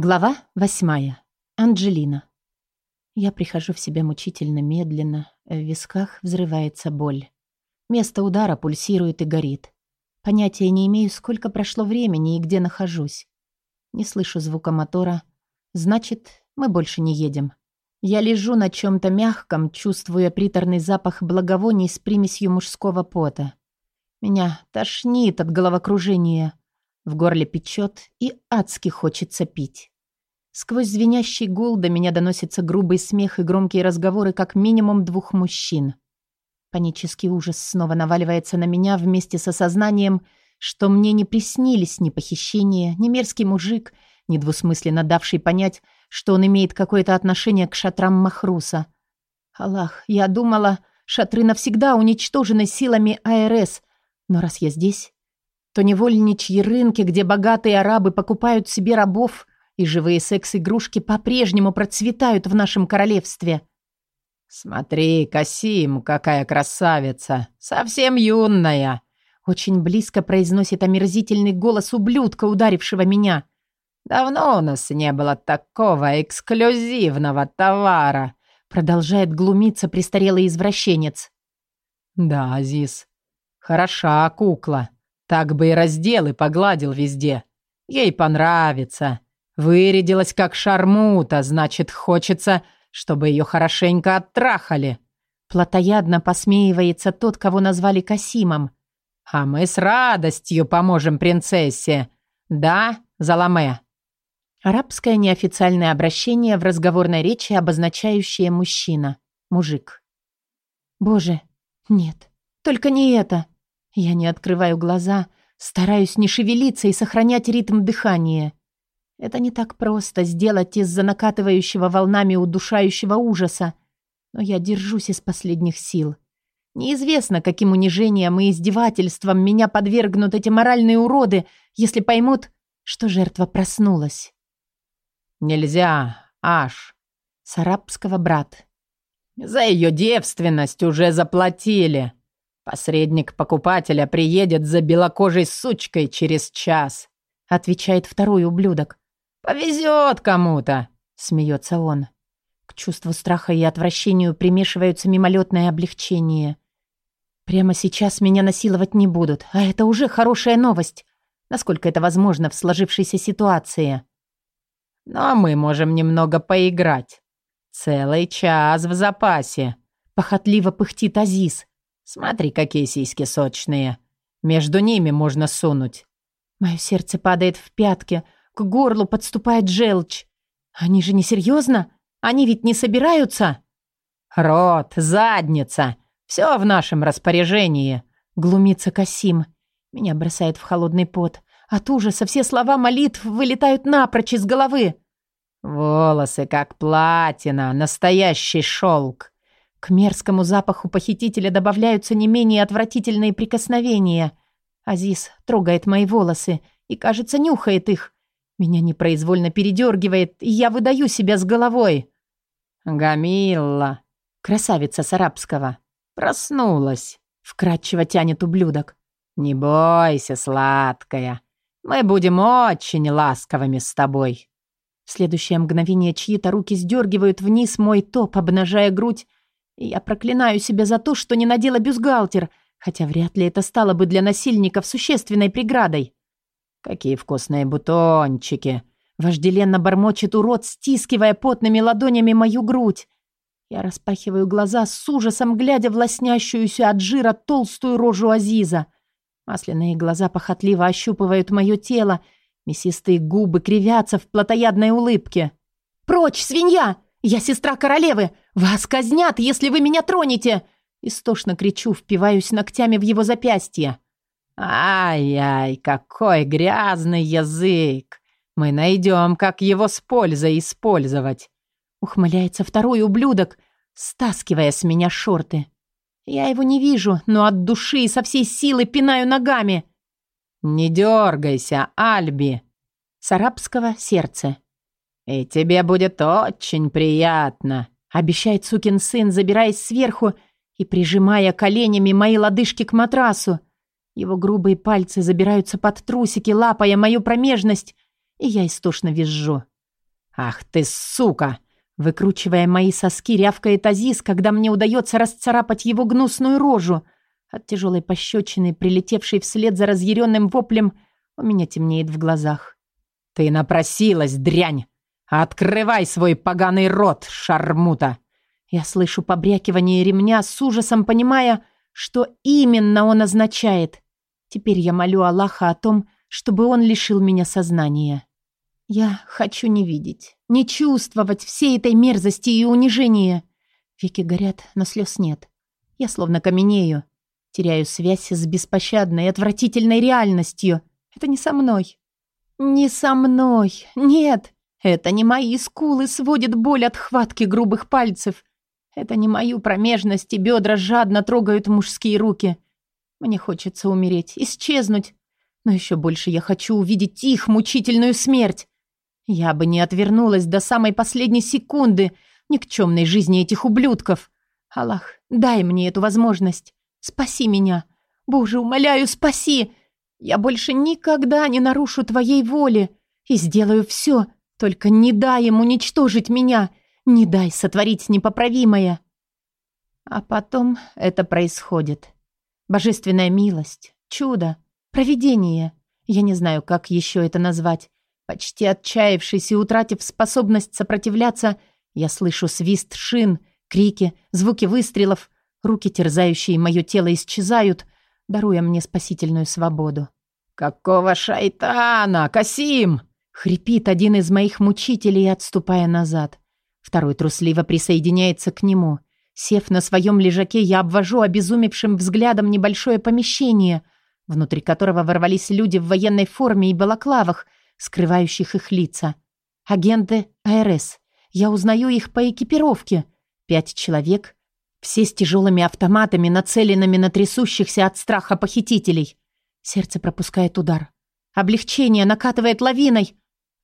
Глава восьмая. Анджелина. Я прихожу в себя мучительно медленно, в висках взрывается боль. Место удара пульсирует и горит. Понятия не имею, сколько прошло времени и где нахожусь. Не слышу звука мотора. Значит, мы больше не едем. Я лежу на чем-то мягком, чувствуя приторный запах благовоний с примесью мужского пота. Меня тошнит от головокружения. В горле печет и адски хочется пить. Сквозь звенящий гул до меня доносится грубый смех и громкие разговоры как минимум двух мужчин. Панический ужас снова наваливается на меня вместе с осознанием, что мне не приснились ни похищение, ни мерзкий мужик, недвусмысленно давший понять, что он имеет какое-то отношение к шатрам Махруса. Аллах, я думала, шатры навсегда уничтожены силами АРС, но раз я здесь, то невольничьи рынки, где богатые арабы покупают себе рабов, и живые секс-игрушки по-прежнему процветают в нашем королевстве. «Смотри, Касим, какая красавица! Совсем юная!» Очень близко произносит омерзительный голос ублюдка, ударившего меня. «Давно у нас не было такого эксклюзивного товара!» Продолжает глумиться престарелый извращенец. «Да, Азиз, хороша кукла. Так бы и раздел и погладил везде. Ей понравится. Вырядилась как шармута, значит, хочется, чтобы ее хорошенько оттрахали. Платоядно посмеивается тот, кого назвали Касимом. А мы с радостью поможем принцессе. Да, Заламе? Арабское неофициальное обращение в разговорной речи, обозначающее мужчина, мужик. Боже, нет, только не это. Я не открываю глаза, стараюсь не шевелиться и сохранять ритм дыхания. Это не так просто сделать из-за накатывающего волнами удушающего ужаса, но я держусь из последних сил. Неизвестно, каким унижением и издевательством меня подвергнут эти моральные уроды, если поймут, что жертва проснулась. «Нельзя, Аш!» С арабского брат. «За ее девственность уже заплатили!» «Посредник покупателя приедет за белокожей сучкой через час», — отвечает второй ублюдок. «Повезет кому-то», — смеется он. К чувству страха и отвращению примешиваются мимолетное облегчение. Прямо сейчас меня насиловать не будут, а это уже хорошая новость. Насколько это возможно в сложившейся ситуации. «Но мы можем немного поиграть. Целый час в запасе», — похотливо пыхтит Азиз. Смотри, какие сиськи сочные. Между ними можно сунуть. Мое сердце падает в пятки, к горлу подступает желчь. Они же не серьезно? Они ведь не собираются? Рот, задница. Все в нашем распоряжении. Глумится Касим. Меня бросает в холодный пот. От ужаса все слова молитв вылетают напрочь из головы. Волосы как платина, настоящий шелк. К мерзкому запаху похитителя добавляются не менее отвратительные прикосновения. Азиз трогает мои волосы и, кажется, нюхает их. Меня непроизвольно передергивает, и я выдаю себя с головой. «Гамилла!» Красавица с арабского. «Проснулась!» Вкратчиво тянет ублюдок. «Не бойся, сладкая. Мы будем очень ласковыми с тобой». В следующее мгновение чьи-то руки сдергивают вниз мой топ, обнажая грудь, я проклинаю себя за то, что не надела бюстгальтер, хотя вряд ли это стало бы для насильников существенной преградой. «Какие вкусные бутончики!» Вожделенно бормочет урод, стискивая потными ладонями мою грудь. Я распахиваю глаза с ужасом, глядя в лоснящуюся от жира толстую рожу Азиза. Масляные глаза похотливо ощупывают мое тело, мясистые губы кривятся в плотоядной улыбке. «Прочь, свинья! Я сестра королевы! «Вас казнят, если вы меня тронете!» Истошно кричу, впиваюсь ногтями в его запястье. «Ай-яй, какой грязный язык! Мы найдем, как его с пользой использовать!» Ухмыляется второй ублюдок, стаскивая с меня шорты. Я его не вижу, но от души и со всей силы пинаю ногами. «Не дергайся, Альби!» С арабского сердце. «И тебе будет очень приятно!» Обещает сукин сын, забираясь сверху и прижимая коленями мои лодыжки к матрасу. Его грубые пальцы забираются под трусики, лапая мою промежность, и я истошно визжу. «Ах ты, сука!» Выкручивая мои соски, рявкает Азиз, когда мне удается расцарапать его гнусную рожу. От тяжелой пощечины, прилетевшей вслед за разъяренным воплем, у меня темнеет в глазах. «Ты напросилась, дрянь! Открывай свой поганый рот, шармута!» Я слышу побрякивание ремня, с ужасом понимая, что именно он означает. Теперь я молю Аллаха о том, чтобы он лишил меня сознания. Я хочу не видеть, не чувствовать всей этой мерзости и унижения. Веки горят, но слез нет. Я словно каменею. Теряю связь с беспощадной, отвратительной реальностью. Это не со мной. Не со мной. Нет. Это не мои скулы сводят боль от хватки грубых пальцев. Это не мою промежность и бедра жадно трогают мужские руки. Мне хочется умереть, исчезнуть. Но еще больше я хочу увидеть их мучительную смерть. Я бы не отвернулась до самой последней секунды никчемной жизни этих ублюдков. Аллах, дай мне эту возможность. Спаси меня. Боже, умоляю, спаси. Я больше никогда не нарушу твоей воли и сделаю все, только не дай им уничтожить меня, не дай сотворить непоправимое. А потом это происходит. Божественная милость, чудо, провидение. Я не знаю, как еще это назвать. Почти отчаявшись и утратив способность сопротивляться, я слышу свист шин, крики, звуки выстрелов. Руки, терзающие мое тело, исчезают, даруя мне спасительную свободу. «Какого шайтана, Касим?» — хрипит один из моих мучителей, отступая назад. Второй трусливо присоединяется к нему. Сев на своем лежаке, я обвожу обезумевшим взглядом небольшое помещение, внутри которого ворвались люди в военной форме и балаклавах — скрывающих их лица. Агенты АРС. Я узнаю их по экипировке. Пять человек. Все с тяжелыми автоматами, нацеленными на трясущихся от страха похитителей. Сердце пропускает удар. Облегчение накатывает лавиной.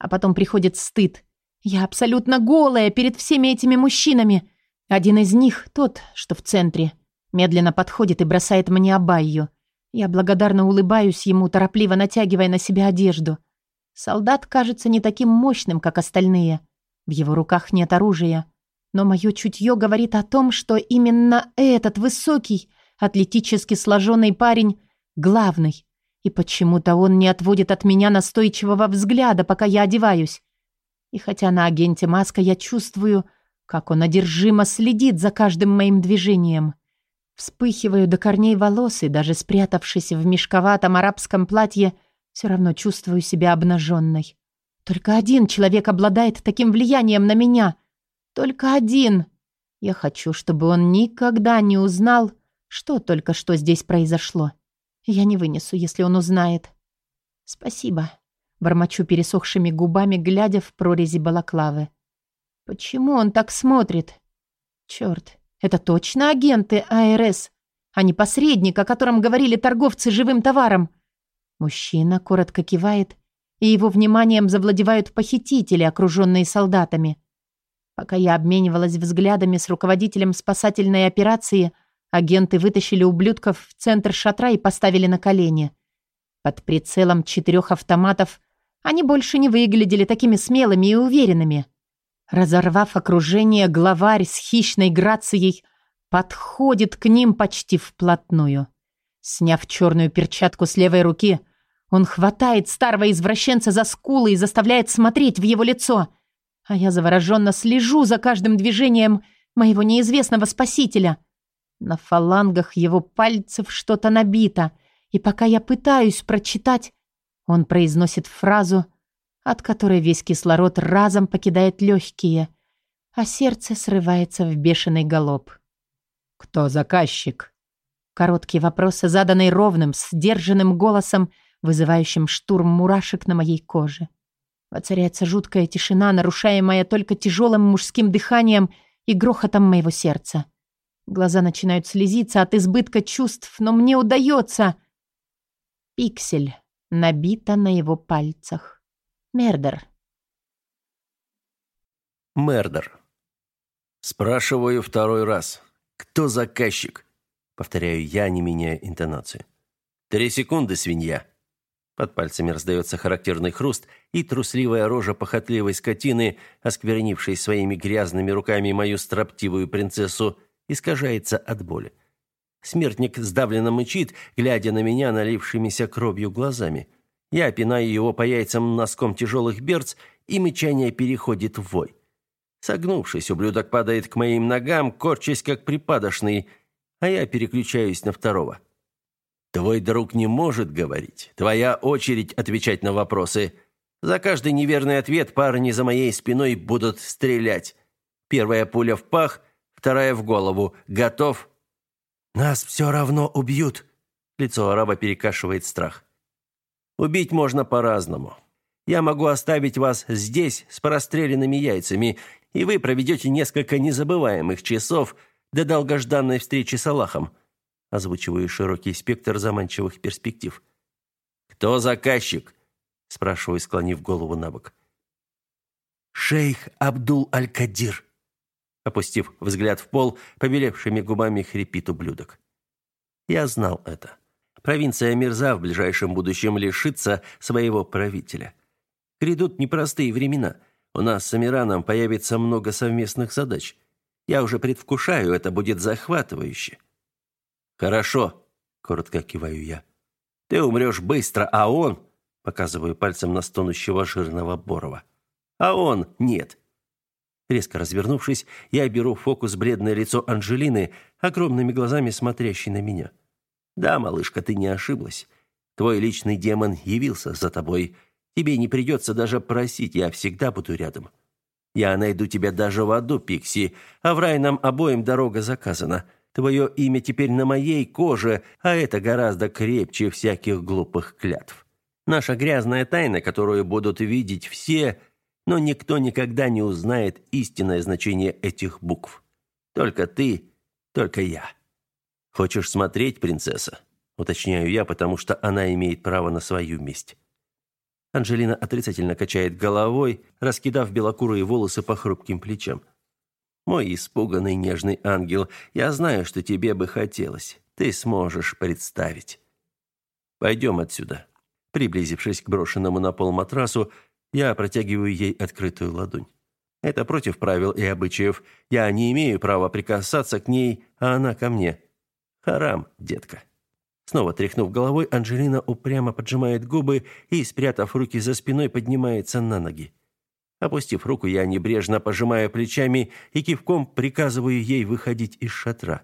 А потом приходит стыд. Я абсолютно голая перед всеми этими мужчинами. Один из них, тот, что в центре, медленно подходит и бросает мне абайю. Я благодарно улыбаюсь ему, торопливо натягивая на себя одежду. Солдат кажется не таким мощным, как остальные. В его руках нет оружия. Но мое чутье говорит о том, что именно этот высокий, атлетически сложенный парень главный. И почему-то он не отводит от меня настойчивого взгляда, пока я одеваюсь. И хотя на агенте маска я чувствую, как он одержимо следит за каждым моим движением. Вспыхиваю до корней волос и, даже спрятавшись в мешковатом арабском платье, все равно чувствую себя обнаженной. Только один человек обладает таким влиянием на меня. Только один. Я хочу, чтобы он никогда не узнал, что только что здесь произошло. Я не вынесу, если он узнает. Спасибо. Бормочу пересохшими губами, глядя в прорези балаклавы. Почему он так смотрит? Черт, это точно агенты АРС, а не посредник, о котором говорили торговцы живым товаром. Мужчина коротко кивает, и его вниманием завладевают похитители, окруженные солдатами. Пока я обменивалась взглядами с руководителем спасательной операции, агенты вытащили ублюдков в центр шатра и поставили на колени. Под прицелом четырех автоматов они больше не выглядели такими смелыми и уверенными. Разорвав окружение, главарь с хищной грацией подходит к ним почти вплотную. Сняв черную перчатку с левой руки, он хватает старого извращенца за скулы и заставляет смотреть в его лицо. А я завороженно слежу за каждым движением моего неизвестного спасителя. На фалангах его пальцев что-то набито, и пока я пытаюсь прочитать, он произносит фразу, от которой весь кислород разом покидает легкие, а сердце срывается в бешеный галоп. «Кто заказчик?» Короткий вопрос, заданный ровным, сдержанным голосом, вызывающим штурм мурашек на моей коже. Воцаряется жуткая тишина, нарушаемая только тяжелым мужским дыханием и грохотом моего сердца. Глаза начинают слезиться от избытка чувств, но мне удается. Пиксель набита на его пальцах. Мердер. Мердер. Спрашиваю второй раз. Кто заказчик? Повторяю я, не меняя интонации. «Три секунды, свинья!» Под пальцами раздается характерный хруст, и трусливая рожа похотливой скотины, осквернившей своими грязными руками мою строптивую принцессу, искажается от боли. Смертник сдавленно мычит, глядя на меня налившимися кровью глазами. Я пинаю его по яйцам носком тяжелых берц, и мычание переходит в вой. Согнувшись, ублюдок падает к моим ногам, корчась как припадочный, а я переключаюсь на второго. Твой друг не может говорить. Твоя очередь отвечать на вопросы. За каждый неверный ответ парни за моей спиной будут стрелять. Первая пуля в пах, вторая в голову. Готов? Нас все равно убьют. Лицо араба перекашивает страх. Убить можно по-разному. Я могу оставить вас здесь с простреленными яйцами, и вы проведете несколько незабываемых часов до долгожданной встречи с Аллахом. Озвучиваю широкий спектр заманчивых перспектив. Кто заказчик? спрашиваю, склонив голову набок. Шейх Абдул Аль-Кадир. Опустив взгляд в пол, побелевшими губами хрипит ублюдок. Я знал это. Провинция Мирза в ближайшем будущем лишится своего правителя. Грядут непростые времена. У нас с Амираном появится много совместных задач. Я уже предвкушаю, это будет захватывающе. Хорошо, коротко киваю я. Ты умрешь быстро, а он, показываю пальцем на стонущего жирного Борова. А он нет. Резко развернувшись, я беру в фокус бледное лицо Анжелины, огромными глазами смотрящей на меня. Да, малышка, ты не ошиблась. Твой личный демон явился за тобой. Тебе не придется даже просить, я всегда буду рядом. Я найду тебя даже в аду, Пикси, а в рай нам обоим дорога заказана. Твое имя теперь на моей коже, а это гораздо крепче всяких глупых клятв. Наша грязная тайна, которую будут видеть все, но никто никогда не узнает истинное значение этих букв. Только ты, только я. Хочешь смотреть, принцесса? Уточняю я, потому что она имеет право на свою месть. Анжелина отрицательно качает головой, раскидав белокурые волосы по хрупким плечам. Мой испуганный нежный ангел, я знаю, что тебе бы хотелось. Ты сможешь представить. Пойдем отсюда. Приблизившись к брошенному на пол матрасу, я протягиваю ей открытую ладонь. Это против правил и обычаев. Я не имею права прикасаться к ней, а она ко мне. Харам, детка. Снова тряхнув головой, Анжелина упрямо поджимает губы и, спрятав руки за спиной, поднимается на ноги. Опустив руку, я небрежно пожимаю плечами и кивком приказываю ей выходить из шатра.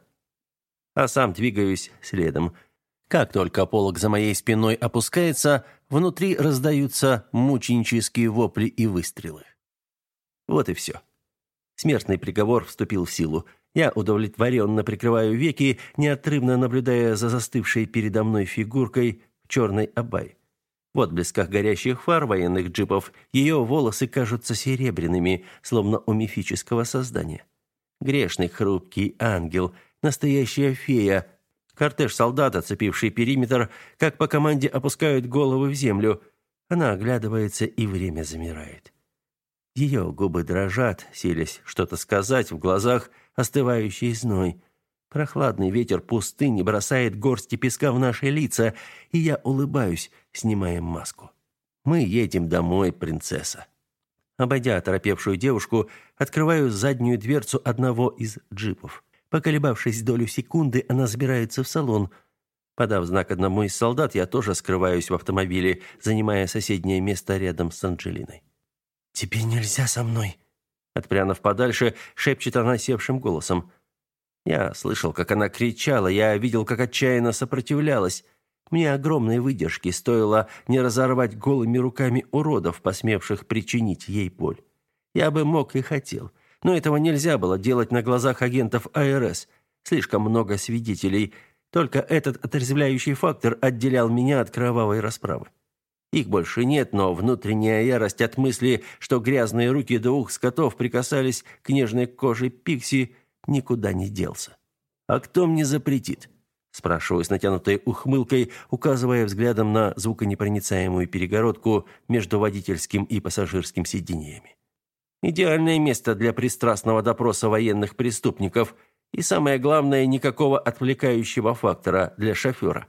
А сам двигаюсь следом. Как только полог за моей спиной опускается, внутри раздаются мученические вопли и выстрелы. Вот и все. Смертный приговор вступил в силу – я удовлетворенно прикрываю веки, неотрывно наблюдая за застывшей передо мной фигуркой в черной абай. В отблесках горящих фар военных джипов ее волосы кажутся серебряными, словно у мифического создания. Грешный хрупкий ангел, настоящая фея. Кортеж солдат, оцепивший периметр, как по команде опускают головы в землю. Она оглядывается, и время замирает. Ее губы дрожат, силясь что-то сказать, в глазах остывающий зной. Прохладный ветер пустыни бросает горсти песка в наши лица, и я улыбаюсь, снимая маску. Мы едем домой, принцесса. Обойдя оторопевшую девушку, открываю заднюю дверцу одного из джипов. Поколебавшись долю секунды, она забирается в салон. Подав знак одному из солдат, я тоже скрываюсь в автомобиле, занимая соседнее место рядом с Анджелиной. «Тебе нельзя со мной», Отпрянув подальше, шепчет она севшим голосом. Я слышал, как она кричала, я видел, как отчаянно сопротивлялась. Мне огромной выдержки стоило не разорвать голыми руками уродов, посмевших причинить ей боль. Я бы мог и хотел, но этого нельзя было делать на глазах агентов АРС. Слишком много свидетелей. Только этот отрезвляющий фактор отделял меня от кровавой расправы. Их больше нет, но внутренняя ярость от мысли, что грязные руки двух скотов прикасались к нежной коже Пикси, никуда не делся. «А кто мне запретит?» спрашиваю с натянутой ухмылкой, указывая взглядом на звуконепроницаемую перегородку между водительским и пассажирским сиденьями. Идеальное место для пристрастного допроса военных преступников и, самое главное, никакого отвлекающего фактора для шофера.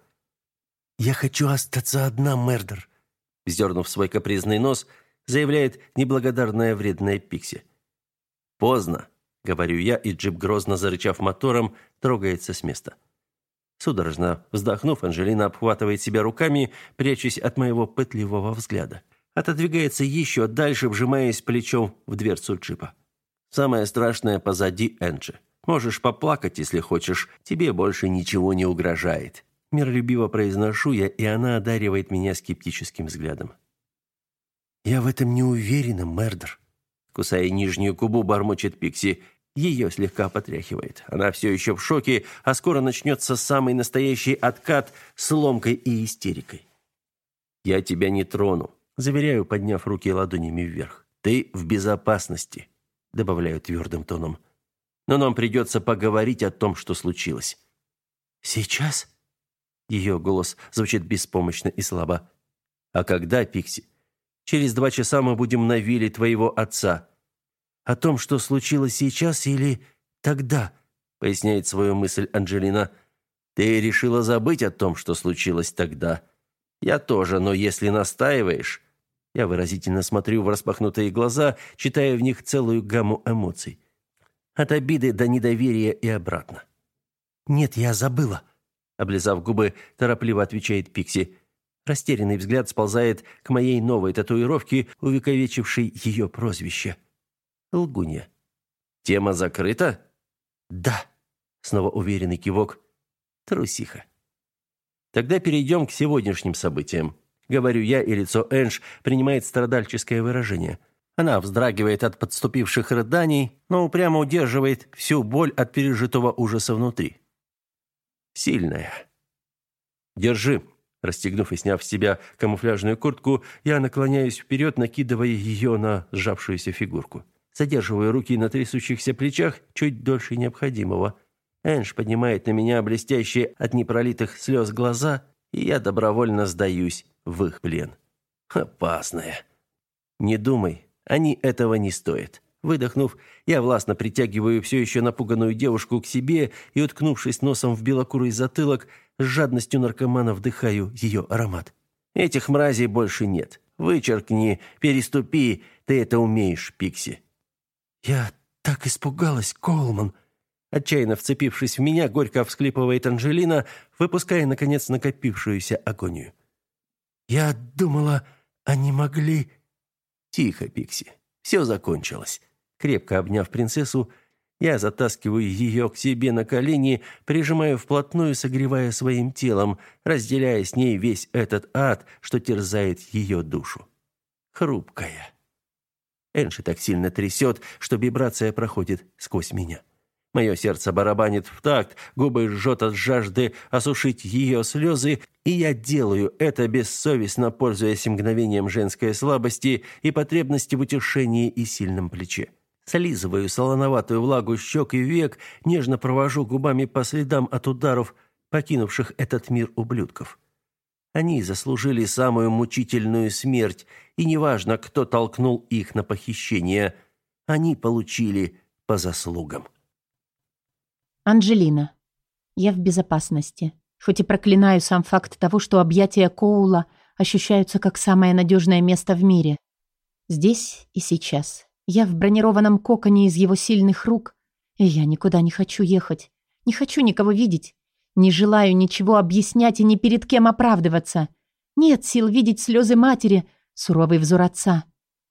«Я хочу остаться одна, Мердер», вздернув свой капризный нос, заявляет неблагодарная вредная Пикси. «Поздно», — говорю я, и джип, грозно зарычав мотором, трогается с места. Судорожно вздохнув, Анжелина обхватывает себя руками, прячась от моего пытливого взгляда. Отодвигается еще дальше, вжимаясь плечом в дверцу джипа. Самое страшное позади, Энджи. Можешь поплакать, если хочешь, тебе больше ничего не угрожает. Миролюбиво произношу я, и она одаривает меня скептическим взглядом. «Я в этом не уверена, Мердер», — кусая нижнюю губу, бормочет Пикси. Ее слегка потряхивает. Она все еще в шоке, а скоро начнется самый настоящий откат с ломкой и истерикой. «Я тебя не трону», — заверяю, подняв руки ладонями вверх. «Ты в безопасности», — добавляю твердым тоном. «Но нам придется поговорить о том, что случилось». «Сейчас?» Ее голос звучит беспомощно и слабо. «А когда, Пикси? Через два часа мы будем на вилле твоего отца. О том, что случилось сейчас или тогда, поясняет свою мысль Анджелина. Ты решила забыть о том, что случилось тогда. Я тоже, но если настаиваешь... Я выразительно смотрю в распахнутые глаза, читая в них целую гамму эмоций. От обиды до недоверия и обратно. «Нет, я забыла», — облизав губы, торопливо отвечает Пикси. Растерянный взгляд сползает к моей новой татуировке, увековечившей ее прозвище. Лгунья. «Тема закрыта?» «Да», — снова уверенный кивок. «Трусиха». «Тогда перейдем к сегодняшним событиям», — говорю я, и лицо Энж принимает страдальческое выражение. Она вздрагивает от подступивших рыданий, но упрямо удерживает всю боль от пережитого ужаса внутри. «Сильная». «Держи», Расстегнув и сняв с себя камуфляжную куртку, я наклоняюсь вперед, накидывая ее на сжавшуюся фигурку. Задерживаю руки на трясущихся плечах чуть дольше необходимого. Энж поднимает на меня блестящие от непролитых слез глаза, и я добровольно сдаюсь в их плен. Опасная. Не думай, они этого не стоят. Выдохнув, я властно притягиваю все еще напуганную девушку к себе и, уткнувшись носом в белокурый затылок, с жадностью наркомана вдыхаю ее аромат. Этих мразей больше нет. Вычеркни, переступи, ты это умеешь, Пикси. Я так испугалась, Колман. Отчаянно вцепившись в меня, горько всклипывает Анжелина, выпуская, наконец, накопившуюся агонию. «Я думала, они могли...» «Тихо, Пикси. Все закончилось». Крепко обняв принцессу, я затаскиваю ее к себе на колени, прижимаю вплотную, согревая своим телом, разделяя с ней весь этот ад, что терзает ее душу. Хрупкая. Энши так сильно трясет, что вибрация проходит сквозь меня. Мое сердце барабанит в такт, губы жжет от жажды осушить ее слезы, и я делаю это бессовестно, пользуясь мгновением женской слабости и потребности в утешении и сильном плече. Слизываю солоноватую влагу щек и век, нежно провожу губами по следам от ударов, покинувших этот мир ублюдков. Они заслужили самую мучительную смерть, и неважно, кто толкнул их на похищение, они получили по заслугам. Анжелина. Я в безопасности. Хоть и проклинаю сам факт того, что объятия Коула ощущаются как самое надежное место в мире. Здесь и сейчас. Я в бронированном коконе из его сильных рук, и я никуда не хочу ехать. Не хочу никого видеть. Не желаю ничего объяснять и ни перед кем оправдываться. Нет сил видеть слезы матери, суровый взор отца.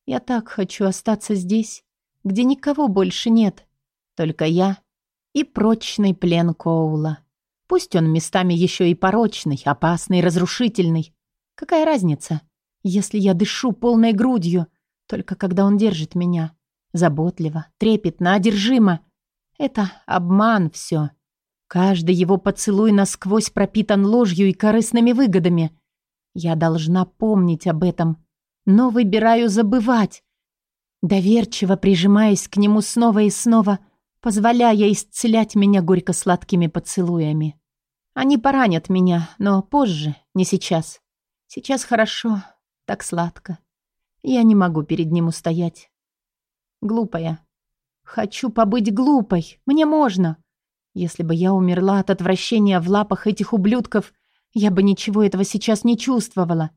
Я так хочу остаться здесь, где никого больше нет. Только я и прочный плен Коула. Пусть он местами еще и порочный, опасный, разрушительный. Какая разница, если я дышу полной грудью — только когда он держит меня. Заботливо, трепетно, одержимо. Это обман все. Каждый его поцелуй насквозь пропитан ложью и корыстными выгодами. Я должна помнить об этом, но выбираю забывать. Доверчиво прижимаясь к нему снова и снова, позволяя исцелять меня горько-сладкими поцелуями. Они поранят меня, но позже, не сейчас. Сейчас хорошо, так сладко. Я не могу перед ним устоять. Глупая. Хочу побыть глупой. Мне можно. Если бы я умерла от отвращения в лапах этих ублюдков, я бы ничего этого сейчас не чувствовала.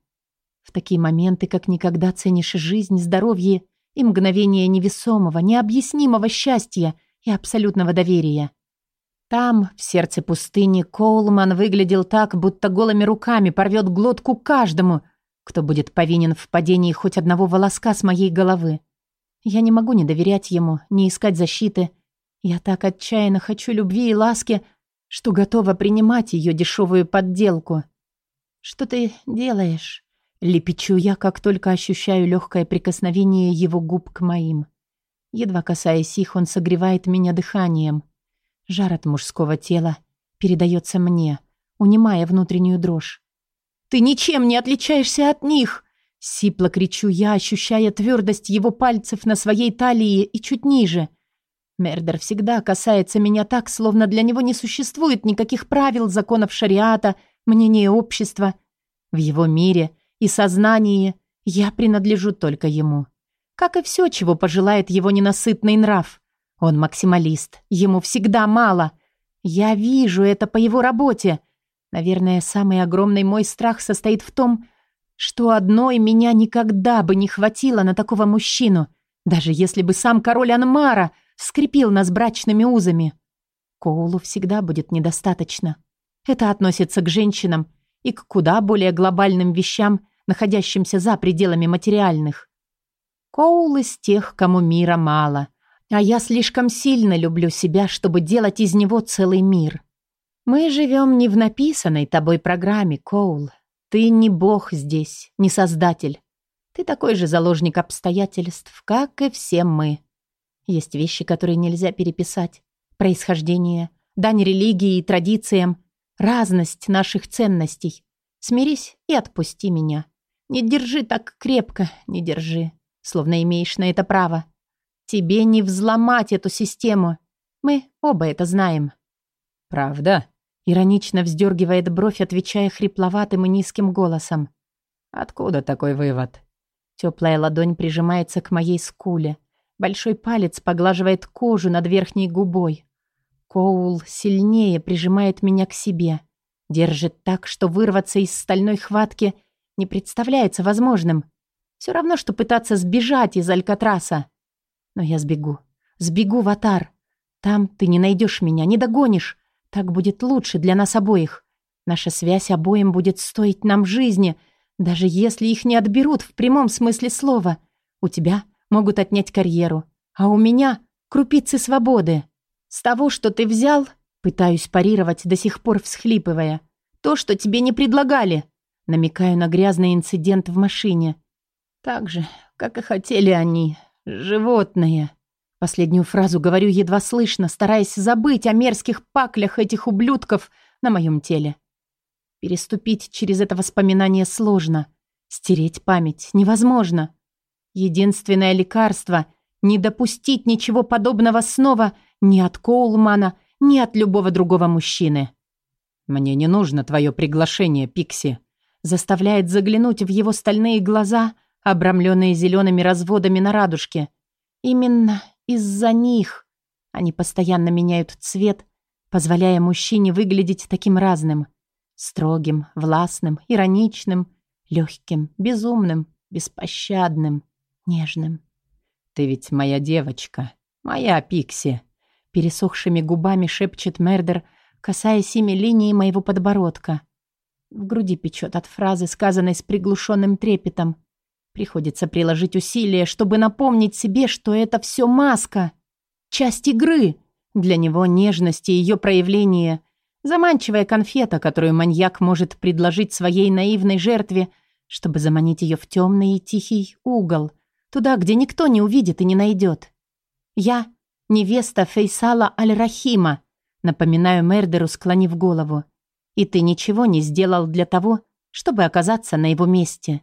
В такие моменты, как никогда ценишь жизнь, здоровье и мгновение невесомого, необъяснимого счастья и абсолютного доверия. Там, в сердце пустыни, Коулман выглядел так, будто голыми руками порвет глотку каждому, кто будет повинен в падении хоть одного волоска с моей головы. Я не могу не доверять ему, не искать защиты. Я так отчаянно хочу любви и ласки, что готова принимать ее дешевую подделку. «Что ты делаешь?» Лепечу я, как только ощущаю легкое прикосновение его губ к моим. Едва касаясь их, он согревает меня дыханием. Жар от мужского тела передается мне, унимая внутреннюю дрожь. «Ты ничем не отличаешься от них!» Сипло кричу я, ощущая твердость его пальцев на своей талии и чуть ниже. Мердер всегда касается меня так, словно для него не существует никаких правил, законов шариата, мнения общества. В его мире и сознании я принадлежу только ему. Как и все, чего пожелает его ненасытный нрав. Он максималист. Ему всегда мало. Я вижу это по его работе. Наверное, самый огромный мой страх состоит в том, что одной меня никогда бы не хватило на такого мужчину, даже если бы сам король Анмара скрепил нас брачными узами. Коулу всегда будет недостаточно. Это относится к женщинам и к куда более глобальным вещам, находящимся за пределами материальных. Коул из тех, кому мира мало. А я слишком сильно люблю себя, чтобы делать из него целый мир. Мы живем не в написанной тобой программе, Коул. Ты не бог здесь, не создатель. Ты такой же заложник обстоятельств, как и все мы. Есть вещи, которые нельзя переписать. Происхождение, дань религии и традициям, разность наших ценностей. Смирись и отпусти меня. Не держи так крепко, не держи, словно имеешь на это право. Тебе не взломать эту систему. Мы оба это знаем». «Правда?» Иронично вздергивает бровь, отвечая хрипловатым и низким голосом. «Откуда такой вывод?» Теплая ладонь прижимается к моей скуле. Большой палец поглаживает кожу над верхней губой. Коул сильнее прижимает меня к себе. Держит так, что вырваться из стальной хватки не представляется возможным. Все равно, что пытаться сбежать из Алькатраса. Но я сбегу. Сбегу в Атар. Там ты не найдешь меня, не догонишь. Так будет лучше для нас обоих. Наша связь обоим будет стоить нам жизни, даже если их не отберут в прямом смысле слова. У тебя могут отнять карьеру, а у меня крупицы свободы. С того, что ты взял, пытаюсь парировать, до сих пор всхлипывая. То, что тебе не предлагали. Намекаю на грязный инцидент в машине. Так же, как и хотели они, «Животные!» Последнюю фразу говорю едва слышно, стараясь забыть о мерзких паклях этих ублюдков на моем теле. Переступить через это воспоминание сложно. Стереть память невозможно. Единственное лекарство — не допустить ничего подобного снова ни от Коулмана, ни от любого другого мужчины. «Мне не нужно твое приглашение, Пикси», заставляет заглянуть в его стальные глаза, обрамленные зелеными разводами на радужке. Именно из-за них они постоянно меняют цвет, позволяя мужчине выглядеть таким разным. Строгим, властным, ироничным, легким, безумным, беспощадным, нежным. «Ты ведь моя девочка, моя Пикси», пересохшими губами шепчет Мердер, касаясь ими линии моего подбородка. В груди печет от фразы, сказанной с приглушенным трепетом. Приходится приложить усилия, чтобы напомнить себе, что это все маска. Часть игры. Для него нежность и ее проявление. Заманчивая конфета, которую маньяк может предложить своей наивной жертве, чтобы заманить ее в темный и тихий угол. Туда, где никто не увидит и не найдет. Я — невеста Фейсала Аль-Рахима, напоминаю Мердеру, склонив голову. И ты ничего не сделал для того, чтобы оказаться на его месте.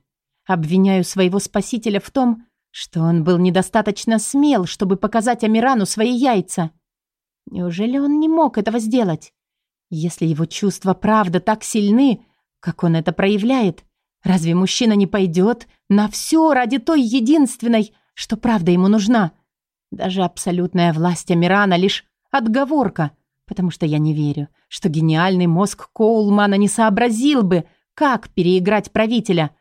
Обвиняю своего спасителя в том, что он был недостаточно смел, чтобы показать Амирану свои яйца. Неужели он не мог этого сделать? Если его чувства правда так сильны, как он это проявляет, разве мужчина не пойдет на все ради той единственной, что правда ему нужна? Даже абсолютная власть Амирана лишь отговорка, потому что я не верю, что гениальный мозг Коулмана не сообразил бы, как переиграть правителя –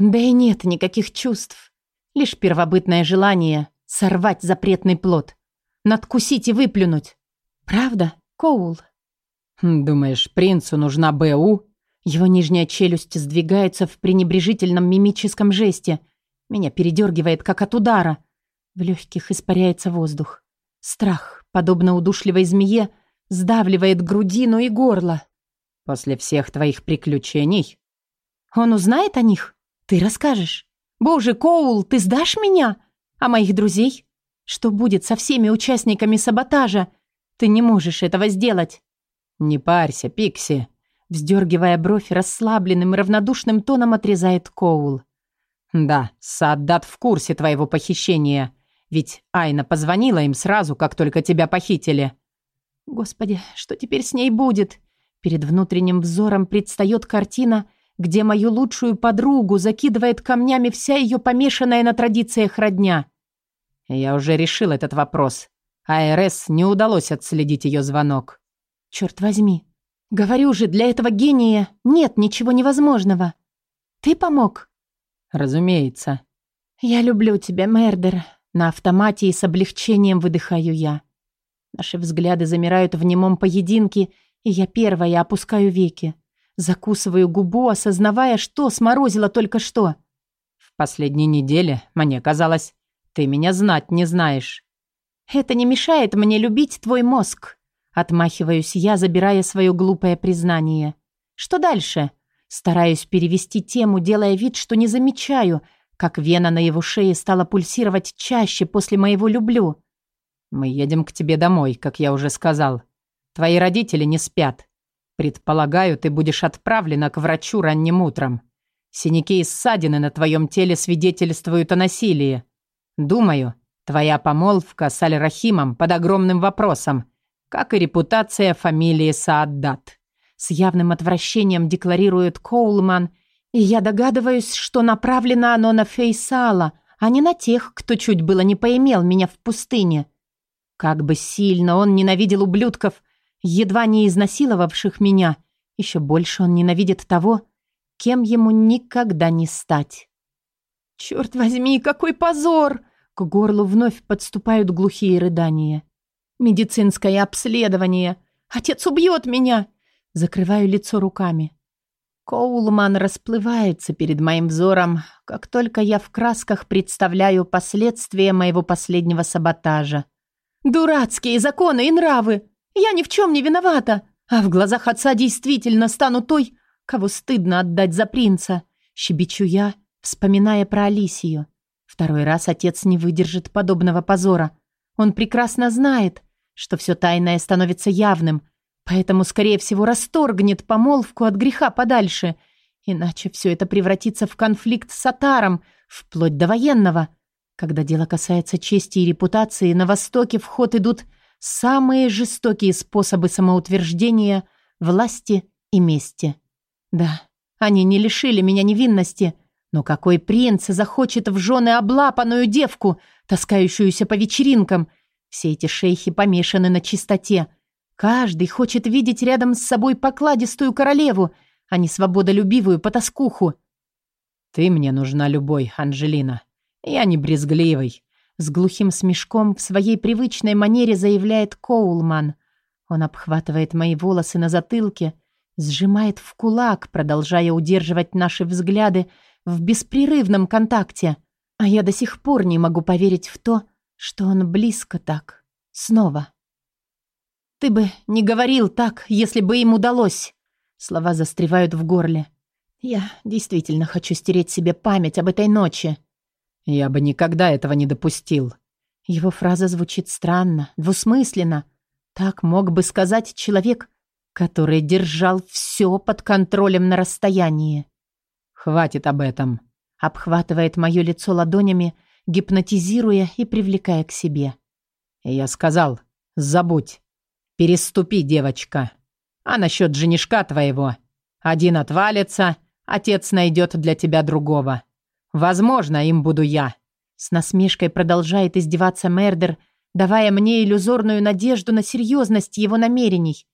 Да и нет никаких чувств. Лишь первобытное желание сорвать запретный плод, надкусить и выплюнуть. Правда, Коул? Думаешь, принцу нужна БУ? Его нижняя челюсть сдвигается в пренебрежительном мимическом жесте. Меня передергивает, как от удара. В легких испаряется воздух. Страх, подобно удушливой змее, сдавливает грудину и горло. После всех твоих приключений? Он узнает о них? Ты расскажешь. Боже, Коул, ты сдашь меня? А моих друзей? Что будет со всеми участниками саботажа? Ты не можешь этого сделать. Не парься, Пикси. Вздергивая бровь, расслабленным и равнодушным тоном отрезает Коул. «Да, Саддат в курсе твоего похищения. Ведь Айна позвонила им сразу, как только тебя похитили». «Господи, что теперь с ней будет?» Перед внутренним взором предстает картина, где мою лучшую подругу закидывает камнями вся ее помешанная на традициях родня. Я уже решил этот вопрос. АРС не удалось отследить ее звонок. Черт возьми, Говорю же, для этого гения нет ничего невозможного. Ты помог? Разумеется. Я люблю тебя, Мердер. На автомате и с облегчением выдыхаю я. Наши взгляды замирают в немом поединке, и я первая опускаю веки. Закусываю губу, осознавая, что сморозила только что. В последней неделе, мне казалось, ты меня знать не знаешь. Это не мешает мне любить твой мозг. Отмахиваюсь я, забирая свое глупое признание. Что дальше? Стараюсь перевести тему, делая вид, что не замечаю, как вена на его шее стала пульсировать чаще после моего «люблю». «Мы едем к тебе домой, как я уже сказал. Твои родители не спят. Предполагаю, ты будешь отправлена к врачу ранним утром. Синяки и ссадины на твоем теле свидетельствуют о насилии. Думаю, твоя помолвка с Аль-Рахимом под огромным вопросом, как и репутация фамилии Сааддат. С явным отвращением декларирует Коулман, и я догадываюсь, что направлено оно на Фейсала, а не на тех, кто чуть было не поимел меня в пустыне. Как бы сильно он ненавидел ублюдков, едва не изнасиловавших меня, еще больше он ненавидит того, кем ему никогда не стать. «Черт возьми, какой позор!» К горлу вновь подступают глухие рыдания. Медицинское обследование. Отец убьет меня. Закрываю лицо руками. Коулман расплывается перед моим взором, как только я в красках представляю последствия моего последнего саботажа. Дурацкие законы и нравы. Я ни в чем не виновата. А в глазах отца действительно стану той, кого стыдно отдать за принца. Щебечу я, вспоминая про Алисию. Второй раз отец не выдержит подобного позора. Он прекрасно знает, что все тайное становится явным, поэтому, скорее всего, расторгнет помолвку от греха подальше, иначе все это превратится в конфликт с Атаром, вплоть до военного. Когда дело касается чести и репутации, на Востоке в ход идут самые жестокие способы самоутверждения, власти и мести. Да, они не лишили меня невинности, но какой принц захочет в жены облапанную девку, таскающуюся по вечеринкам – все эти шейхи помешаны на чистоте. Каждый хочет видеть рядом с собой покладистую королеву, а не свободолюбивую потаскуху. «Ты мне нужна любой, Анжелина. Я не брезгливый», — с глухим смешком в своей привычной манере заявляет Коулман. Он обхватывает мои волосы на затылке, сжимает в кулак, продолжая удерживать наши взгляды в беспрерывном контакте. А я до сих пор не могу поверить в то, что он близко так. Снова. «Ты бы не говорил так, если бы им удалось!» Слова застревают в горле. «Я действительно хочу стереть себе память об этой ночи». «Я бы никогда этого не допустил». Его фраза звучит странно, двусмысленно. Так мог бы сказать человек, который держал все под контролем на расстоянии. «Хватит об этом», — обхватывает мое лицо ладонями, — гипнотизируя и привлекая к себе. Я сказал, забудь. Переступи, девочка. А насчет женишка твоего? Один отвалится, отец найдет для тебя другого. Возможно, им буду я. С насмешкой продолжает издеваться Мердер, давая мне иллюзорную надежду на серьезность его намерений.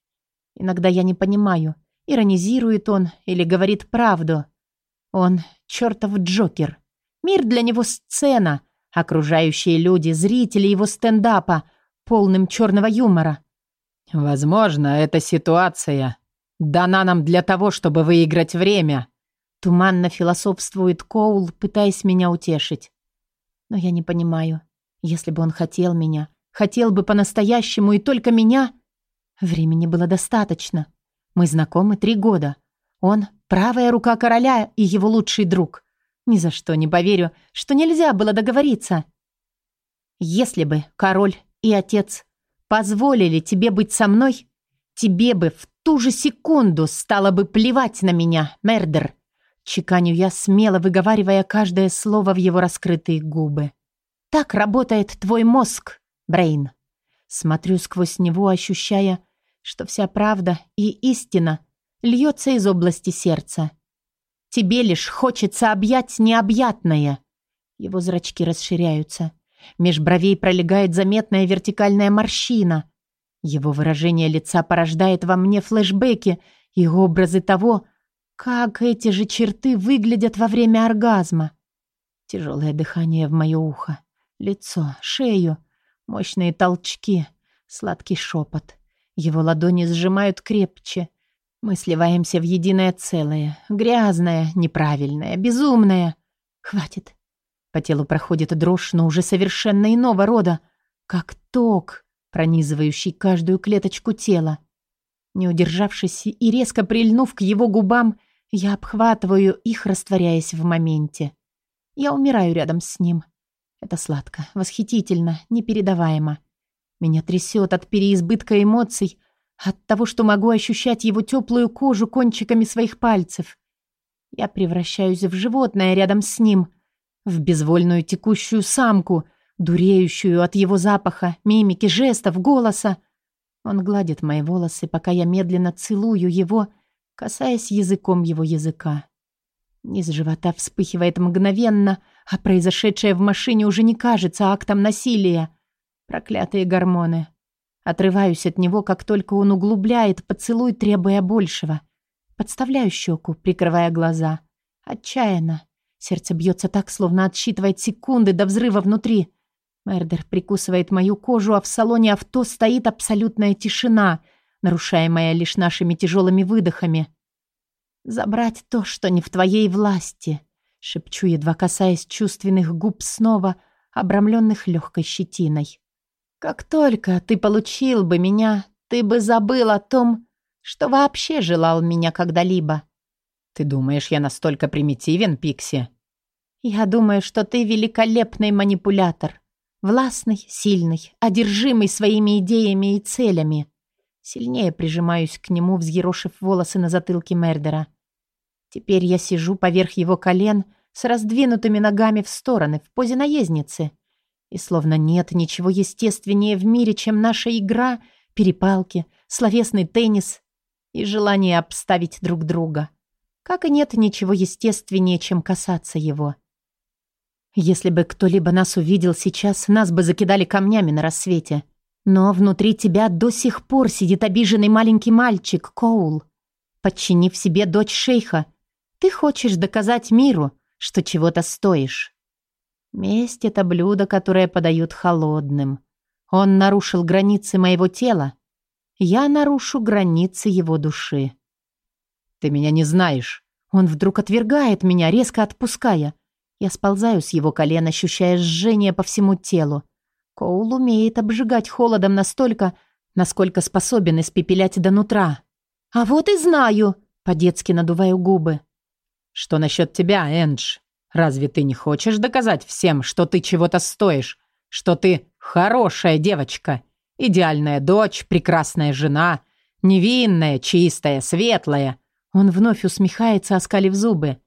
Иногда я не понимаю, иронизирует он или говорит правду. Он чертов Джокер. Мир для него сцена, окружающие люди, зрители его стендапа, полным черного юмора. «Возможно, эта ситуация дана нам для того, чтобы выиграть время», Туманно философствует Коул, пытаясь меня утешить. Но я не понимаю. Если бы он хотел меня, хотел бы по-настоящему и только меня, времени было достаточно. Мы знакомы три года. Он — правая рука короля и его лучший друг. Ни за что не поверю, что нельзя было договориться. Если бы король и отец позволили тебе быть со мной, тебе бы в ту же секунду стало бы плевать на меня, Мердер. Чеканю я, смело выговаривая каждое слово в его раскрытые губы. Так работает твой мозг, Брейн. Смотрю сквозь него, ощущая, что вся правда и истина льется из области сердца. Тебе лишь хочется объять необъятное. Его зрачки расширяются. Меж бровей пролегает заметная вертикальная морщина. Его выражение лица порождает во мне флешбеки и образы того, как эти же черты выглядят во время оргазма. Тяжелое дыхание в мое ухо, лицо, шею, мощные толчки, сладкий шепот. Его ладони сжимают крепче. Мы сливаемся в единое целое, грязное, неправильное, безумное. Хватит. По телу проходит дрожь, но уже совершенно иного рода, как ток, пронизывающий каждую клеточку тела. Не удержавшись и резко прильнув к его губам, я обхватываю их, растворяясь в моменте. Я умираю рядом с ним. Это сладко, восхитительно, непередаваемо. Меня трясет от переизбытка эмоций, от того, что могу ощущать его теплую кожу кончиками своих пальцев. Я превращаюсь в животное рядом с ним, в безвольную текущую самку, дуреющую от его запаха, мимики, жестов, голоса. Он гладит мои волосы, пока я медленно целую его, касаясь языком его языка. Низ живота вспыхивает мгновенно, а произошедшее в машине уже не кажется актом насилия. Проклятые гормоны. Отрываюсь от него, как только он углубляет поцелуй, требуя большего. Подставляю щеку, прикрывая глаза. Отчаянно. Сердце бьется так, словно отсчитывает секунды до взрыва внутри. Мердер прикусывает мою кожу, а в салоне авто стоит абсолютная тишина — нарушаемая лишь нашими тяжелыми выдохами. «Забрать то, что не в твоей власти», — шепчу, едва касаясь чувственных губ снова, обрамленных легкой щетиной. «Как только ты получил бы меня, ты бы забыл о том, что вообще желал меня когда-либо». «Ты думаешь, я настолько примитивен, Пикси?» «Я думаю, что ты великолепный манипулятор. Властный, сильный, одержимый своими идеями и целями. Сильнее прижимаюсь к нему, взъерошив волосы на затылке Мердера. Теперь я сижу поверх его колен с раздвинутыми ногами в стороны, в позе наездницы. И словно нет ничего естественнее в мире, чем наша игра, перепалки, словесный теннис и желание обставить друг друга. Как и нет ничего естественнее, чем касаться его. Если бы кто-либо нас увидел сейчас, нас бы закидали камнями на рассвете — но внутри тебя до сих пор сидит обиженный маленький мальчик, Коул. Подчинив себе дочь шейха, ты хочешь доказать миру, что чего-то стоишь. Месть — это блюдо, которое подают холодным. Он нарушил границы моего тела. Я нарушу границы его души. Ты меня не знаешь. Он вдруг отвергает меня, резко отпуская. Я сползаю с его колен, ощущая жжение по всему телу. Коул умеет обжигать холодом настолько, насколько способен испепелять до нутра. «А вот и знаю!» — по-детски надуваю губы. «Что насчет тебя, Эндж? Разве ты не хочешь доказать всем, что ты чего-то стоишь? Что ты хорошая девочка, идеальная дочь, прекрасная жена, невинная, чистая, светлая?» Он вновь усмехается, оскалив зубы.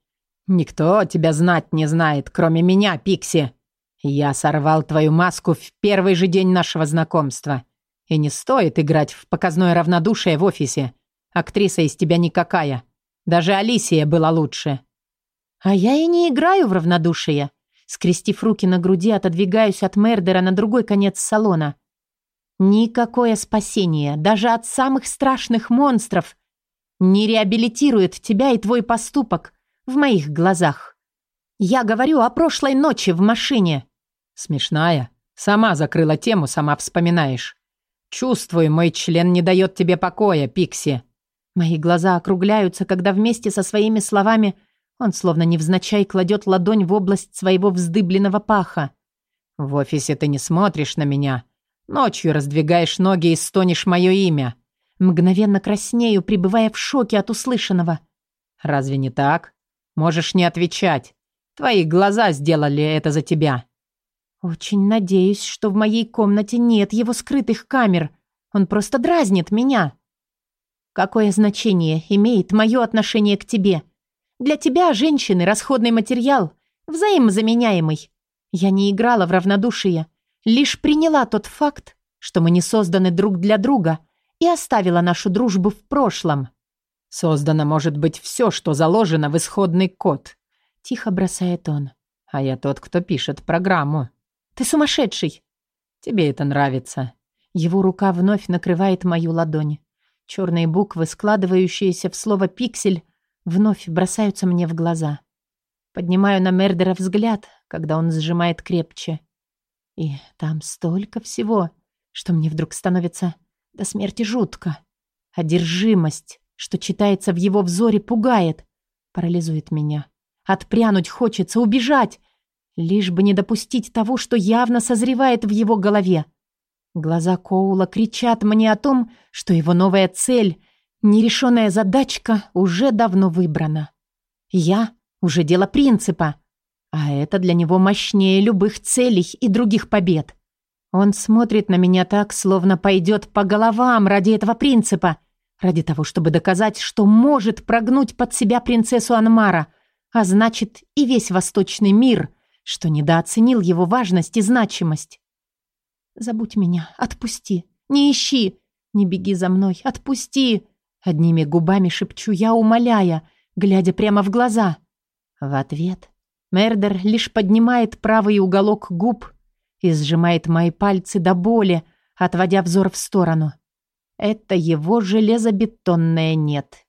«Никто тебя знать не знает, кроме меня, Пикси. «Я сорвал твою маску в первый же день нашего знакомства. И не стоит играть в показное равнодушие в офисе. Актриса из тебя никакая. Даже Алисия была лучше». «А я и не играю в равнодушие». Скрестив руки на груди, отодвигаюсь от Мердера на другой конец салона. «Никакое спасение, даже от самых страшных монстров, не реабилитирует тебя и твой поступок, в моих глазах. Я говорю о прошлой ночи в машине. Смешная. Сама закрыла тему, сама вспоминаешь. Чувствую, мой член не дает тебе покоя, Пикси. Мои глаза округляются, когда вместе со своими словами он словно невзначай кладет ладонь в область своего вздыбленного паха. В офисе ты не смотришь на меня. Ночью раздвигаешь ноги и стонешь мое имя. Мгновенно краснею, пребывая в шоке от услышанного. Разве не так? Можешь не отвечать. Твои глаза сделали это за тебя. Очень надеюсь, что в моей комнате нет его скрытых камер. Он просто дразнит меня. Какое значение имеет мое отношение к тебе? Для тебя, женщины, расходный материал, взаимозаменяемый. Я не играла в равнодушие, лишь приняла тот факт, что мы не созданы друг для друга, и оставила нашу дружбу в прошлом. Создано может быть все, что заложено в исходный код. Тихо бросает он. А я тот, кто пишет программу. Ты сумасшедший. Тебе это нравится. Его рука вновь накрывает мою ладонь. Черные буквы, складывающиеся в слово «пиксель», вновь бросаются мне в глаза. Поднимаю на Мердера взгляд, когда он сжимает крепче. И там столько всего, что мне вдруг становится до смерти жутко. Одержимость, что читается в его взоре, пугает, парализует меня. Отпрянуть хочется, убежать, лишь бы не допустить того, что явно созревает в его голове. Глаза Коула кричат мне о том, что его новая цель, нерешенная задачка, уже давно выбрана. Я уже дело принципа, а это для него мощнее любых целей и других побед. Он смотрит на меня так, словно пойдет по головам ради этого принципа, ради того, чтобы доказать, что может прогнуть под себя принцессу Анмара, а значит и весь восточный мир, что недооценил его важность и значимость. «Забудь меня, отпусти, не ищи, не беги за мной, отпусти!» Одними губами шепчу я, умоляя, глядя прямо в глаза. В ответ Мердер лишь поднимает правый уголок губ и сжимает мои пальцы до боли, отводя взор в сторону. Это его железобетонное «нет».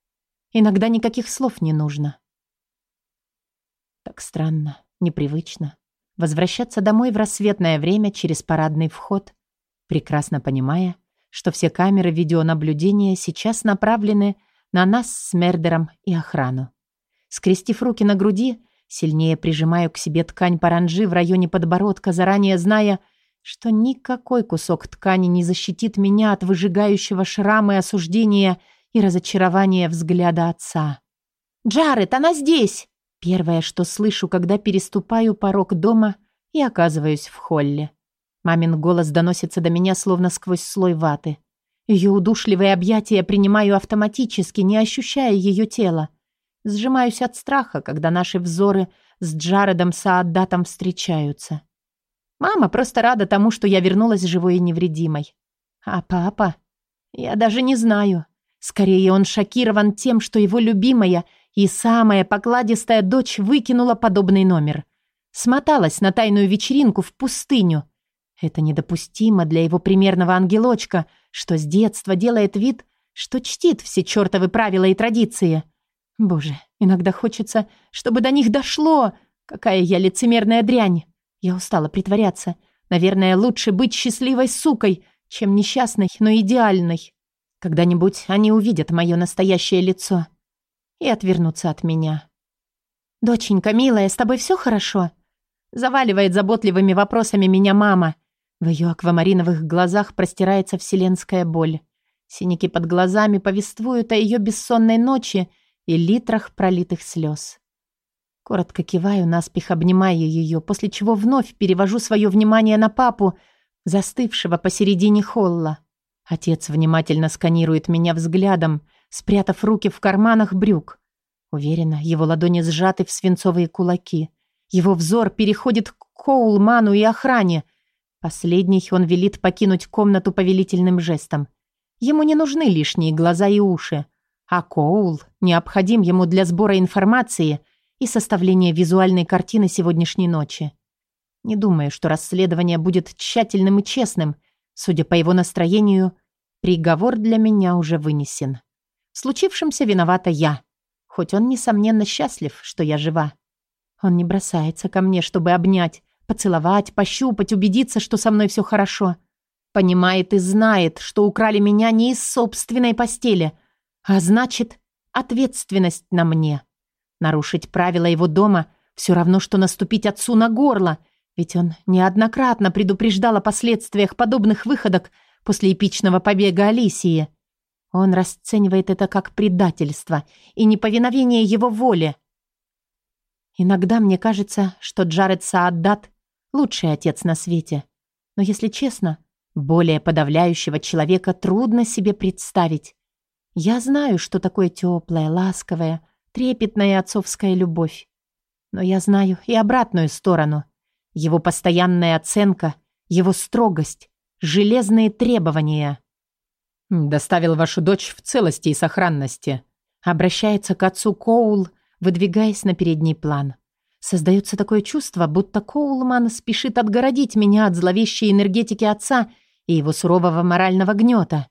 Иногда никаких слов не нужно. Так странно, непривычно. Возвращаться домой в рассветное время через парадный вход, прекрасно понимая, что все камеры видеонаблюдения сейчас направлены на нас с Мердером и охрану. Скрестив руки на груди, сильнее прижимаю к себе ткань паранжи в районе подбородка, заранее зная, что никакой кусок ткани не защитит меня от выжигающего шрамы осуждения и разочарования взгляда отца. «Джаред, она здесь!» Первое, что слышу, когда переступаю порог дома и оказываюсь в холле. Мамин голос доносится до меня словно сквозь слой ваты. Ее удушливые объятия принимаю автоматически, не ощущая ее тела. Сжимаюсь от страха, когда наши взоры с Джаредом Сааддатом встречаются. Мама просто рада тому, что я вернулась живой и невредимой. А папа? Я даже не знаю. Скорее, он шокирован тем, что его любимая и самая покладистая дочь выкинула подобный номер. Смоталась на тайную вечеринку в пустыню. Это недопустимо для его примерного ангелочка, что с детства делает вид, что чтит все чертовы правила и традиции. Боже, иногда хочется, чтобы до них дошло. Какая я лицемерная дрянь. Я устала притворяться. Наверное, лучше быть счастливой сукой, чем несчастной, но идеальной. Когда-нибудь они увидят мое настоящее лицо и отвернутся от меня. «Доченька, милая, с тобой все хорошо?» Заваливает заботливыми вопросами меня мама. В ее аквамариновых глазах простирается вселенская боль. Синяки под глазами повествуют о ее бессонной ночи и литрах пролитых слез. Коротко киваю, наспех обнимая ее, после чего вновь перевожу свое внимание на папу, застывшего посередине холла. Отец внимательно сканирует меня взглядом, спрятав руки в карманах брюк. Уверена, его ладони сжаты в свинцовые кулаки. Его взор переходит к Коулману и охране. Последний он велит покинуть комнату повелительным жестом. Ему не нужны лишние глаза и уши. А Коул необходим ему для сбора информации и составления визуальной картины сегодняшней ночи. Не думаю, что расследование будет тщательным и честным. Судя по его настроению, приговор для меня уже вынесен. Случившемся виновата я. хоть он, несомненно, счастлив, что я жива. Он не бросается ко мне, чтобы обнять, поцеловать, пощупать, убедиться, что со мной все хорошо. Понимает и знает, что украли меня не из собственной постели, а значит, ответственность на мне. Нарушить правила его дома все равно, что наступить отцу на горло, ведь он неоднократно предупреждал о последствиях подобных выходок после эпичного побега Алисии. Он расценивает это как предательство и неповиновение его воле. Иногда мне кажется, что Джаред Сааддат – лучший отец на свете. Но если честно, более подавляющего человека трудно себе представить. Я знаю, что такое теплая, ласковая, трепетная отцовская любовь. Но я знаю и обратную сторону. Его постоянная оценка, его строгость, железные требования. «Доставил вашу дочь в целости и сохранности», обращается к отцу Коул, выдвигаясь на передний план. Создается такое чувство, будто Коулман спешит отгородить меня от зловещей энергетики отца и его сурового морального гнета.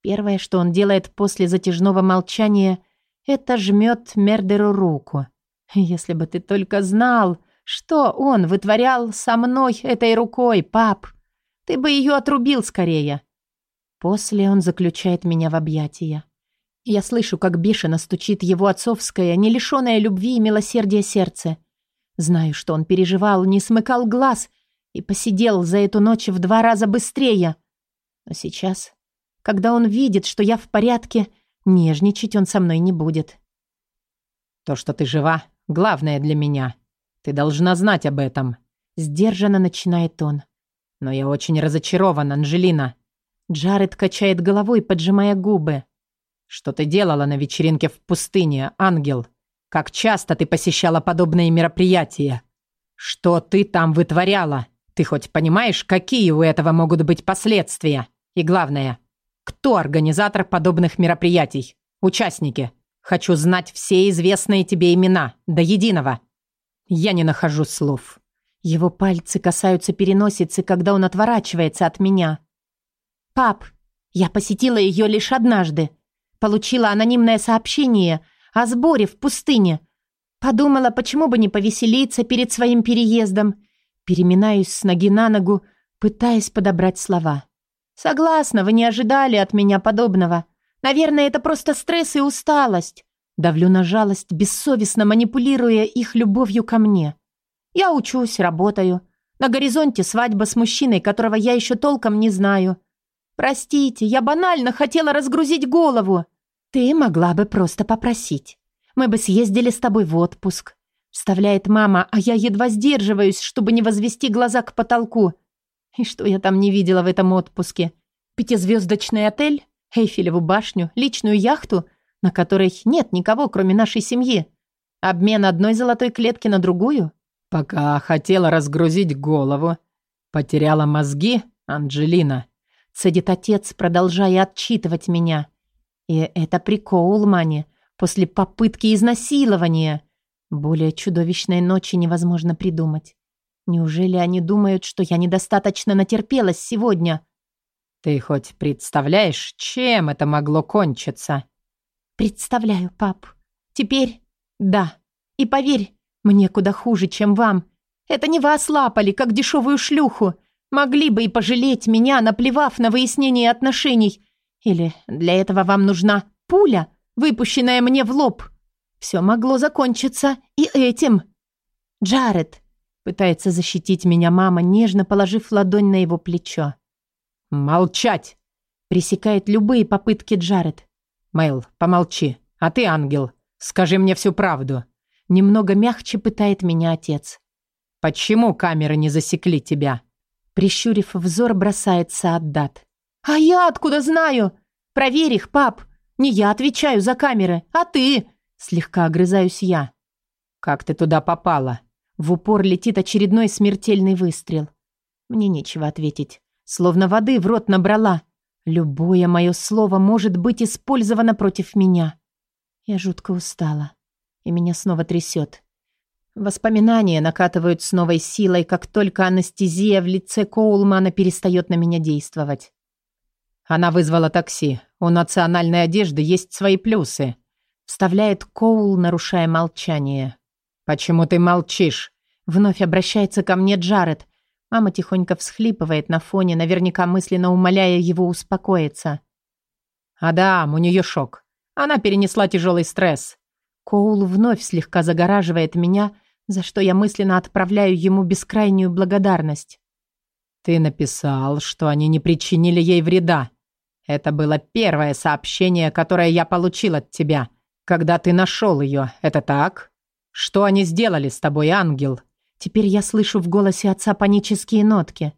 Первое, что он делает после затяжного молчания, это жмет Мердеру руку. Если бы ты только знал, что он вытворял со мной этой рукой, пап, ты бы ее отрубил скорее. После он заключает меня в объятия. Я слышу, как бешено стучит его отцовское, не лишенное любви и милосердия сердце. Знаю, что он переживал, не смыкал глаз и посидел за эту ночь в два раза быстрее. Но сейчас, когда он видит, что я в порядке, нежничать он со мной не будет. То, что ты жива, главное для меня. Ты должна знать об этом. Сдержанно начинает он. Но я очень разочарован, Анжелина. Джаред качает головой, поджимая губы. Что ты делала на вечеринке в пустыне, ангел? Как часто ты посещала подобные мероприятия? Что ты там вытворяла? Ты хоть понимаешь, какие у этого могут быть последствия? И главное, кто организатор подобных мероприятий? Участники. Хочу знать все известные тебе имена, до единого. Я не нахожу слов. Его пальцы касаются переносицы, когда он отворачивается от меня. «Пап, я посетила ее лишь однажды. Получила анонимное сообщение о сборе в пустыне. Подумала, почему бы не повеселиться перед своим переездом. Переминаюсь с ноги на ногу, пытаясь подобрать слова. «Согласна, вы не ожидали от меня подобного. Наверное, это просто стресс и усталость». Давлю на жалость, бессовестно манипулируя их любовью ко мне. Я учусь, работаю. На горизонте свадьба с мужчиной, которого я еще толком не знаю. Простите, я банально хотела разгрузить голову. «Ты могла бы просто попросить. Мы бы съездили с тобой в отпуск», — вставляет мама, а я едва сдерживаюсь, чтобы не возвести глаза к потолку. И что я там не видела в этом отпуске? Пятизвездочный отель, Эйфелеву башню, личную яхту, на которой нет никого, кроме нашей семьи. Обмен одной золотой клетки на другую? Пока хотела разгрузить голову. Потеряла мозги, Анджелина. Цедит отец, продолжая отчитывать меня. И это при Коулмане, после попытки изнасилования. Более чудовищной ночи невозможно придумать. Неужели они думают, что я недостаточно натерпелась сегодня? Ты хоть представляешь, чем это могло кончиться? Представляю, пап. Теперь да. И поверь, мне куда хуже, чем вам. Это не вас лапали, как дешевую шлюху. Могли бы и пожалеть меня, наплевав на выяснение отношений или для этого вам нужна пуля, выпущенная мне в лоб? Все могло закончиться и этим. Джаред пытается защитить меня мама, нежно положив ладонь на его плечо. «Молчать!» Пресекает любые попытки Джаред. «Мэйл, помолчи. А ты, ангел, скажи мне всю правду». Немного мягче пытает меня отец. «Почему камеры не засекли тебя?» Прищурив взор, бросается отдат. «А я откуда знаю? Проверь их, пап. Не я отвечаю за камеры, а ты!» Слегка огрызаюсь я. «Как ты туда попала?» В упор летит очередной смертельный выстрел. Мне нечего ответить. Словно воды в рот набрала. Любое мое слово может быть использовано против меня. Я жутко устала. И меня снова трясет. Воспоминания накатывают с новой силой, как только анестезия в лице Коулмана перестает на меня действовать. Она вызвала такси. У национальной одежды есть свои плюсы. Вставляет Коул, нарушая молчание. «Почему ты молчишь?» Вновь обращается ко мне Джаред. Мама тихонько всхлипывает на фоне, наверняка мысленно умоляя его успокоиться. «Адам, у нее шок. Она перенесла тяжелый стресс». Коул вновь слегка загораживает меня, за что я мысленно отправляю ему бескрайнюю благодарность. «Ты написал, что они не причинили ей вреда. Это было первое сообщение, которое я получил от тебя, когда ты нашел ее. Это так? Что они сделали с тобой, ангел?» Теперь я слышу в голосе отца панические нотки.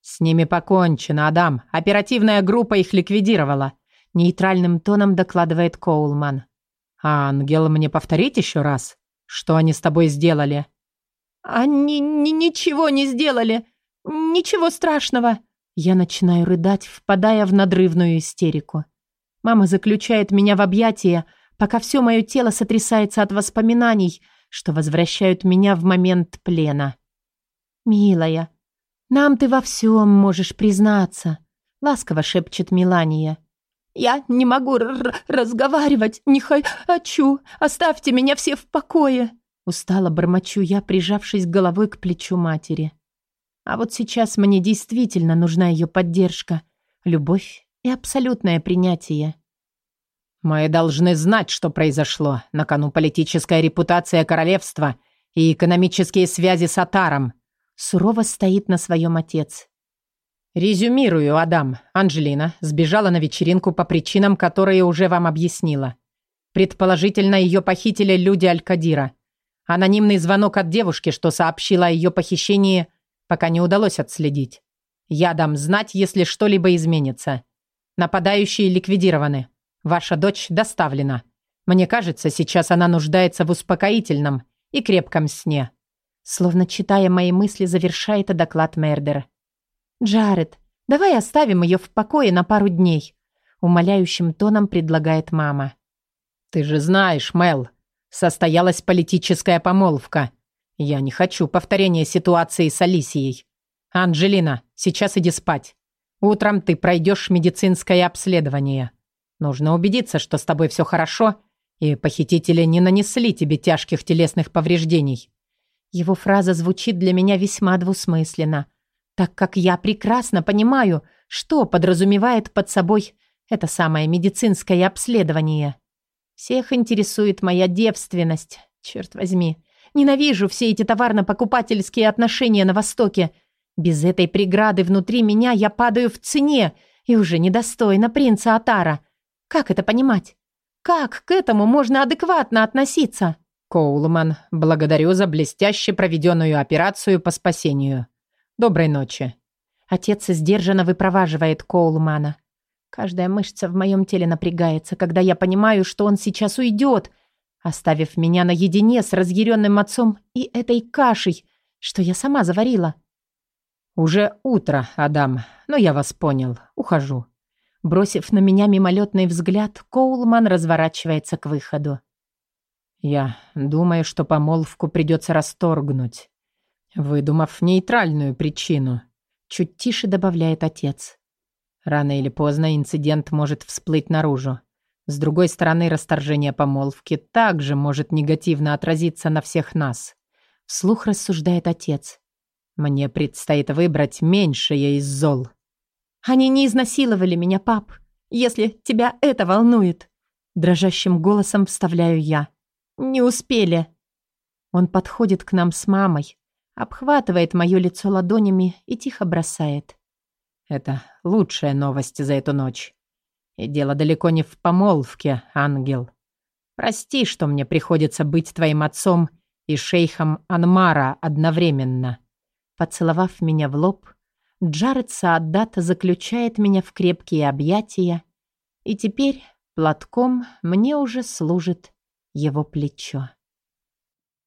«С ними покончено, Адам. Оперативная группа их ликвидировала», — нейтральным тоном докладывает Коулман. «Ангел, мне повторить еще раз? Что они с тобой сделали?» «Они ни ничего не сделали. Ничего страшного». Я начинаю рыдать, впадая в надрывную истерику. Мама заключает меня в объятия, пока все мое тело сотрясается от воспоминаний — что возвращают меня в момент плена. «Милая, нам ты во всем можешь признаться», — ласково шепчет Милания. «Я не могу разговаривать, не хочу, оставьте меня все в покое», — устало бормочу я, прижавшись головой к плечу матери. А вот сейчас мне действительно нужна ее поддержка, любовь и абсолютное принятие. «Мы должны знать, что произошло. На кону политическая репутация королевства и экономические связи с Атаром». Сурово стоит на своем отец. «Резюмирую, Адам. Анжелина сбежала на вечеринку по причинам, которые уже вам объяснила. Предположительно, ее похитили люди Алькадира. Анонимный звонок от девушки, что сообщила о ее похищении, пока не удалось отследить. Я дам знать, если что-либо изменится. Нападающие ликвидированы. Ваша дочь доставлена. Мне кажется, сейчас она нуждается в успокоительном и крепком сне». Словно читая мои мысли, завершает доклад Мердер. «Джаред, давай оставим ее в покое на пару дней», умоляющим тоном предлагает мама. «Ты же знаешь, Мел, состоялась политическая помолвка. Я не хочу повторения ситуации с Алисией. Анджелина, сейчас иди спать. Утром ты пройдешь медицинское обследование». Нужно убедиться, что с тобой все хорошо, и похитители не нанесли тебе тяжких телесных повреждений». Его фраза звучит для меня весьма двусмысленно, так как я прекрасно понимаю, что подразумевает под собой это самое медицинское обследование. Всех интересует моя девственность, черт возьми. Ненавижу все эти товарно-покупательские отношения на Востоке. Без этой преграды внутри меня я падаю в цене и уже недостойна принца Атара. Как это понимать? Как к этому можно адекватно относиться? Коулман, благодарю за блестяще проведенную операцию по спасению. Доброй ночи. Отец сдержанно выпроваживает Коулмана. Каждая мышца в моем теле напрягается, когда я понимаю, что он сейчас уйдет, оставив меня наедине с разъяренным отцом и этой кашей, что я сама заварила. «Уже утро, Адам, но я вас понял. Ухожу». Бросив на меня мимолетный взгляд, Коулман разворачивается к выходу. «Я думаю, что помолвку придется расторгнуть, выдумав нейтральную причину», чуть тише добавляет отец. «Рано или поздно инцидент может всплыть наружу. С другой стороны, расторжение помолвки также может негативно отразиться на всех нас», вслух рассуждает отец. «Мне предстоит выбрать меньшее из зол». Они не изнасиловали меня, пап, если тебя это волнует. Дрожащим голосом вставляю я. Не успели. Он подходит к нам с мамой, обхватывает мое лицо ладонями и тихо бросает. Это лучшая новость за эту ночь. И дело далеко не в помолвке, ангел. Прости, что мне приходится быть твоим отцом и шейхом Анмара одновременно. Поцеловав меня в лоб, Джаред Сааддат заключает меня в крепкие объятия, и теперь платком мне уже служит его плечо.